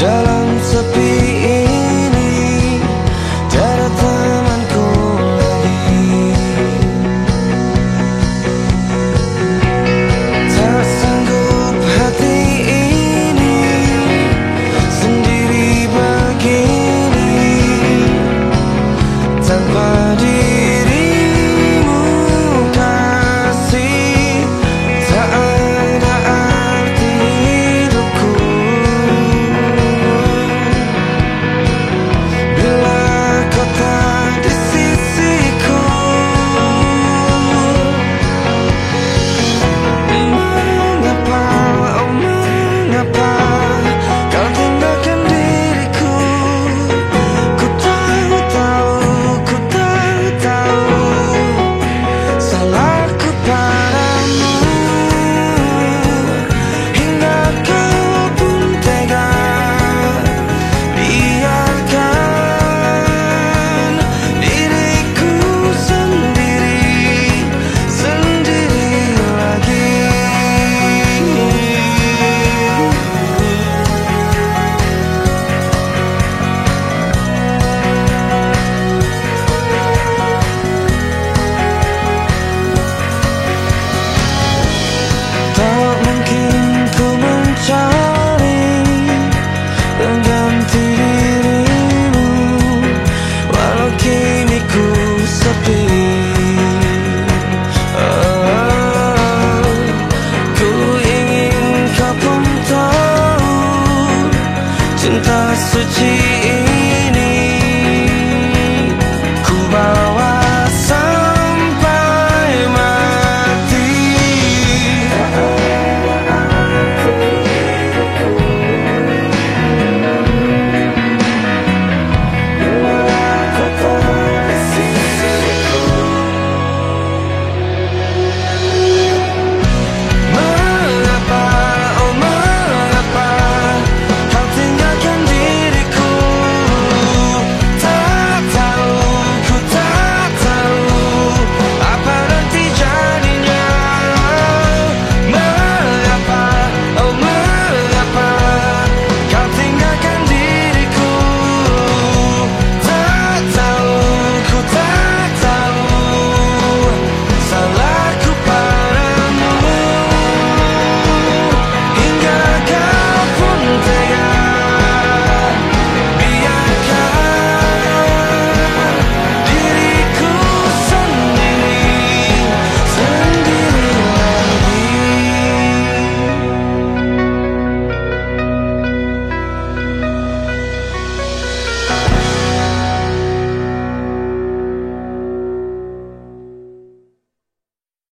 dalam sepi 记忆。